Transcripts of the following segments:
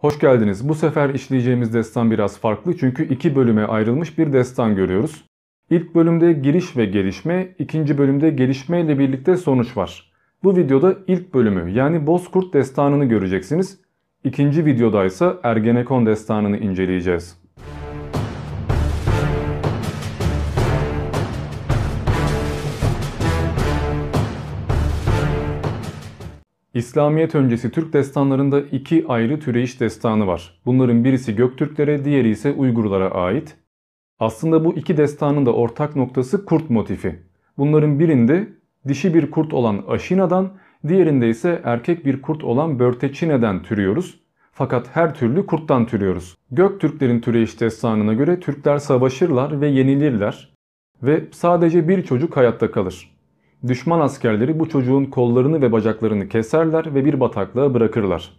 Hoş geldiniz. Bu sefer işleyeceğimiz destan biraz farklı çünkü iki bölüme ayrılmış bir destan görüyoruz. İlk bölümde giriş ve gelişme, ikinci bölümde gelişme ile birlikte sonuç var. Bu videoda ilk bölümü yani Bozkurt destanını göreceksiniz. İkinci videoda ise Ergenekon destanını inceleyeceğiz. İslamiyet öncesi Türk destanlarında iki ayrı türeyiş destanı var. Bunların birisi Göktürklere, diğeri ise Uygurlara ait. Aslında bu iki destanın da ortak noktası kurt motifi. Bunların birinde dişi bir kurt olan Aşina'dan, diğerinde ise erkek bir kurt olan Börteçine'den türüyoruz. Fakat her türlü kurttan türüyoruz. Göktürklerin türeyiş destanına göre Türkler savaşırlar ve yenilirler ve sadece bir çocuk hayatta kalır. Düşman askerleri bu çocuğun kollarını ve bacaklarını keserler ve bir bataklığa bırakırlar.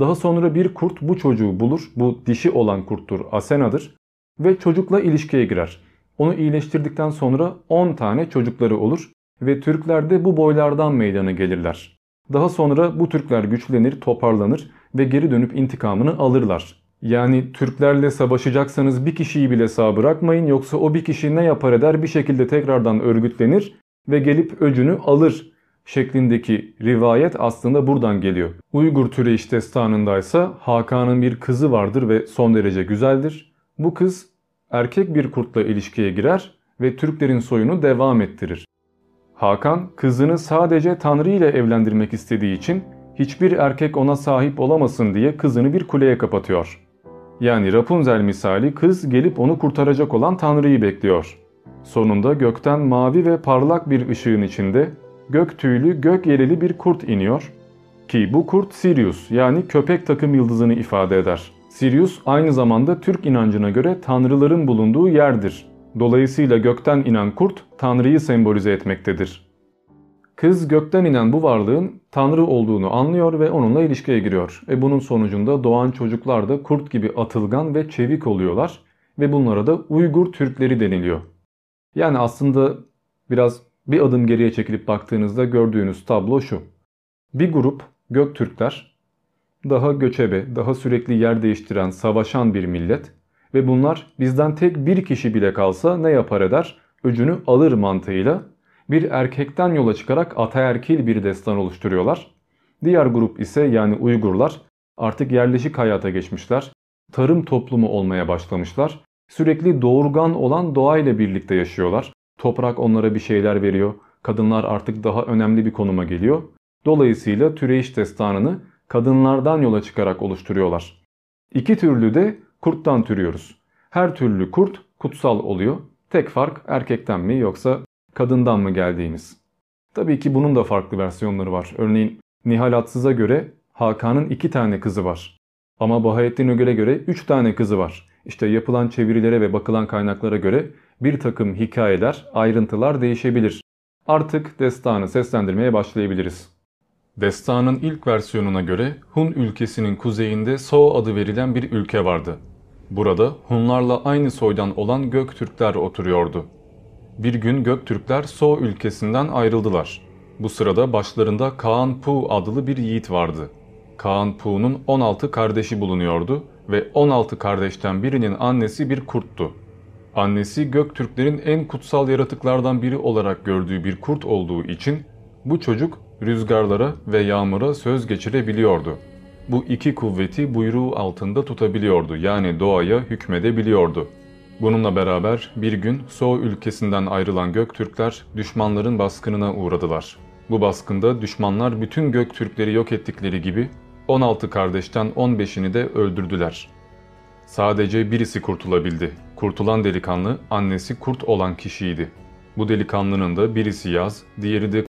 Daha sonra bir kurt bu çocuğu bulur. Bu dişi olan kurttur, Asena'dır. Ve çocukla ilişkiye girer. Onu iyileştirdikten sonra 10 tane çocukları olur ve Türkler de bu boylardan meydana gelirler. Daha sonra bu Türkler güçlenir, toparlanır ve geri dönüp intikamını alırlar. Yani Türklerle savaşacaksanız bir kişiyi bile sağ bırakmayın yoksa o bir kişi ne yapar eder bir şekilde tekrardan örgütlenir ve gelip öcünü alır şeklindeki rivayet aslında buradan geliyor. Uygur Türeyiş destanında ise Hakan'ın bir kızı vardır ve son derece güzeldir. Bu kız erkek bir kurtla ilişkiye girer ve Türklerin soyunu devam ettirir. Hakan kızını sadece Tanrı ile evlendirmek istediği için hiçbir erkek ona sahip olamasın diye kızını bir kuleye kapatıyor. Yani Rapunzel misali kız gelip onu kurtaracak olan Tanrı'yı bekliyor. Sonunda gökten mavi ve parlak bir ışığın içinde gök tüylü gök yereli bir kurt iniyor ki bu kurt Sirius yani köpek takım yıldızını ifade eder. Sirius aynı zamanda Türk inancına göre tanrıların bulunduğu yerdir. Dolayısıyla gökten inen kurt tanrıyı sembolize etmektedir. Kız gökten inen bu varlığın tanrı olduğunu anlıyor ve onunla ilişkiye giriyor. E bunun sonucunda doğan çocuklar da kurt gibi atılgan ve çevik oluyorlar ve bunlara da Uygur Türkleri deniliyor. Yani aslında biraz bir adım geriye çekilip baktığınızda gördüğünüz tablo şu. Bir grup Göktürkler daha göçebe, daha sürekli yer değiştiren, savaşan bir millet ve bunlar bizden tek bir kişi bile kalsa ne yapar eder? Öcünü alır mantığıyla bir erkekten yola çıkarak ataerkil bir destan oluşturuyorlar. Diğer grup ise yani Uygurlar artık yerleşik hayata geçmişler. Tarım toplumu olmaya başlamışlar Sürekli doğurgan olan doğayla birlikte yaşıyorlar. Toprak onlara bir şeyler veriyor. Kadınlar artık daha önemli bir konuma geliyor. Dolayısıyla türeyiş destanını kadınlardan yola çıkarak oluşturuyorlar. İki türlü de kurttan türüyoruz. Her türlü kurt kutsal oluyor. Tek fark erkekten mi yoksa kadından mı geldiğimiz. Tabii ki bunun da farklı versiyonları var. Örneğin Nihal Atsız'a göre Hakan'ın iki tane kızı var. Ama Bahattin Ögel'e göre üç tane kızı var. İşte yapılan çevirilere ve bakılan kaynaklara göre bir takım hikayeler, ayrıntılar değişebilir. Artık destanı seslendirmeye başlayabiliriz. Destanın ilk versiyonuna göre Hun ülkesinin kuzeyinde So adı verilen bir ülke vardı. Burada Hunlarla aynı soydan olan Göktürkler oturuyordu. Bir gün Göktürkler So ülkesinden ayrıldılar. Bu sırada başlarında Kaan Pu adlı bir yiğit vardı. Kaan Pu'nun 16 kardeşi bulunuyordu ve 16 kardeşten birinin annesi bir kurttu. Annesi Göktürklerin en kutsal yaratıklardan biri olarak gördüğü bir kurt olduğu için bu çocuk rüzgarlara ve yağmura söz geçirebiliyordu. Bu iki kuvveti buyruğu altında tutabiliyordu yani doğaya hükmedebiliyordu. Bununla beraber bir gün Soğ ülkesinden ayrılan Göktürkler düşmanların baskınına uğradılar. Bu baskında düşmanlar bütün Göktürkleri yok ettikleri gibi 16 kardeşten 15'ini de öldürdüler. Sadece birisi kurtulabildi. Kurtulan delikanlı annesi kurt olan kişiydi. Bu delikanlının da birisi yaz, diğeri de